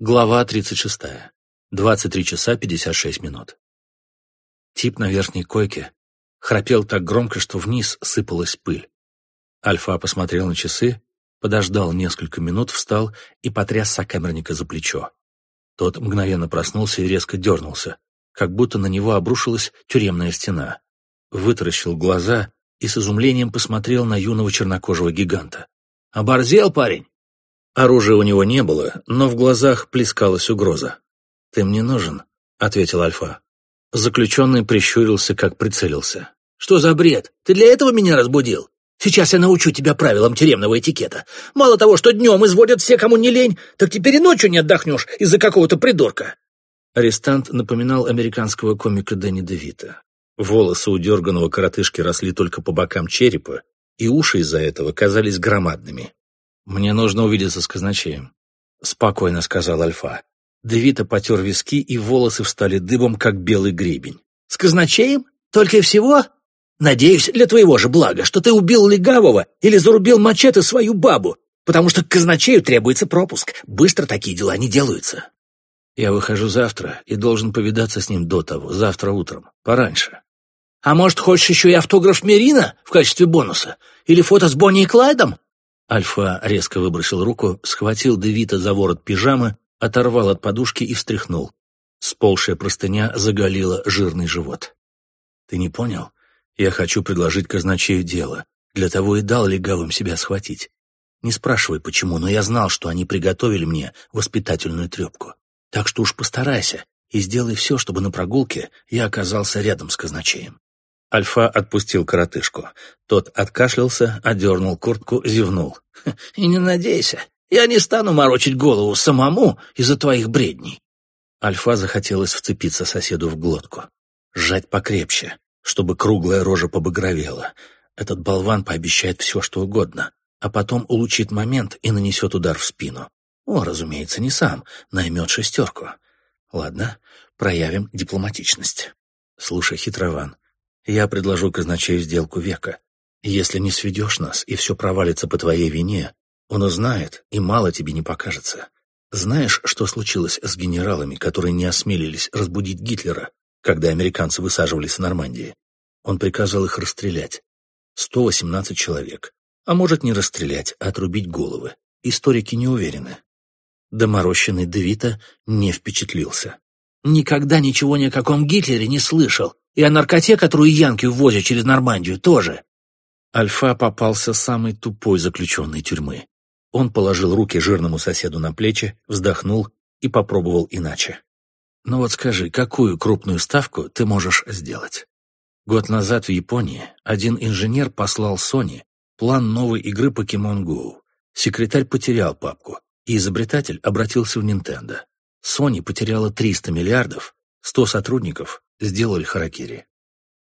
Глава 36. 23 часа 56 минут. Тип на верхней койке храпел так громко, что вниз сыпалась пыль. Альфа посмотрел на часы, подождал несколько минут, встал и потряс сокамерника за плечо. Тот мгновенно проснулся и резко дернулся, как будто на него обрушилась тюремная стена. Вытаращил глаза и с изумлением посмотрел на юного чернокожего гиганта. «Оборзел парень!» Оружия у него не было, но в глазах плескалась угроза. «Ты мне нужен», — ответил Альфа. Заключенный прищурился, как прицелился. «Что за бред? Ты для этого меня разбудил? Сейчас я научу тебя правилам тюремного этикета. Мало того, что днем изводят все, кому не лень, так теперь и ночью не отдохнешь из-за какого-то придурка». Арестант напоминал американского комика Дэнни Девита. Волосы у дерганого коротышки росли только по бокам черепа, и уши из-за этого казались громадными. «Мне нужно увидеться с казначеем», — спокойно сказал Альфа. Девита потер виски, и волосы встали дыбом, как белый гребень. «С казначеем? Только и всего? Надеюсь, для твоего же блага, что ты убил легавого или зарубил мачете свою бабу, потому что к казначею требуется пропуск. Быстро такие дела не делаются». «Я выхожу завтра и должен повидаться с ним до того, завтра утром, пораньше». «А может, хочешь еще и автограф Мерина в качестве бонуса? Или фото с Бонни и Клайдом?» Альфа резко выбросил руку, схватил Девита за ворот пижамы, оторвал от подушки и встряхнул. Сползшая простыня заголила жирный живот. «Ты не понял? Я хочу предложить казначею дело. Для того и дал легавым себя схватить. Не спрашивай, почему, но я знал, что они приготовили мне воспитательную трепку. Так что уж постарайся и сделай все, чтобы на прогулке я оказался рядом с казначеем. Альфа отпустил коротышку. Тот откашлялся, одернул куртку, зевнул. «И не надейся, я не стану морочить голову самому из-за твоих бредней». Альфа захотелось вцепиться соседу в глотку. Сжать покрепче, чтобы круглая рожа побагровела. Этот болван пообещает все, что угодно, а потом улучит момент и нанесет удар в спину. О, разумеется, не сам, наймет шестерку. Ладно, проявим дипломатичность. Слушай, хитрован, я предложу казначею сделку века. Если не сведешь нас, и все провалится по твоей вине, он узнает, и мало тебе не покажется. Знаешь, что случилось с генералами, которые не осмелились разбудить Гитлера, когда американцы высаживались в Нормандии? Он приказал их расстрелять. 118 человек. А может, не расстрелять, а отрубить головы. Историки не уверены. Доморощенный Девита не впечатлился. «Никогда ничего ни о каком Гитлере не слышал. И о наркоте, которую янки ввозят через Нормандию, тоже. Альфа попался самой тупой заключенной тюрьмы. Он положил руки жирному соседу на плечи, вздохнул и попробовал иначе. «Ну вот скажи, какую крупную ставку ты можешь сделать?» Год назад в Японии один инженер послал Sony план новой игры Pokemon Go. Секретарь потерял папку, и изобретатель обратился в Nintendo. Sony потеряла 300 миллиардов, 100 сотрудников сделали харакири.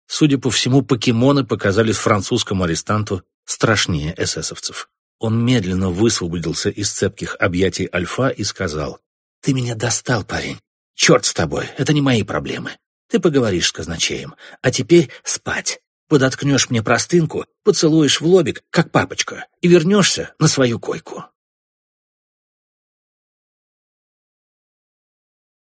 Судя по всему, покемоны показались французскому арестанту страшнее эсэсовцев. Он медленно высвободился из цепких объятий Альфа и сказал, «Ты меня достал, парень. Черт с тобой, это не мои проблемы. Ты поговоришь с казначеем. А теперь спать. Подоткнешь мне простынку, поцелуешь в лобик, как папочка, и вернешься на свою койку».